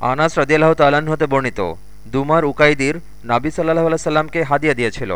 আনাস রদিয়াল্লাহ তাল্লাহ্ন হতে বর্ণিত। দুমার উকাইদির নাবি সাল্লাহ আল্লাহ সাল্লামকে হাদিয়া দিয়েছিল।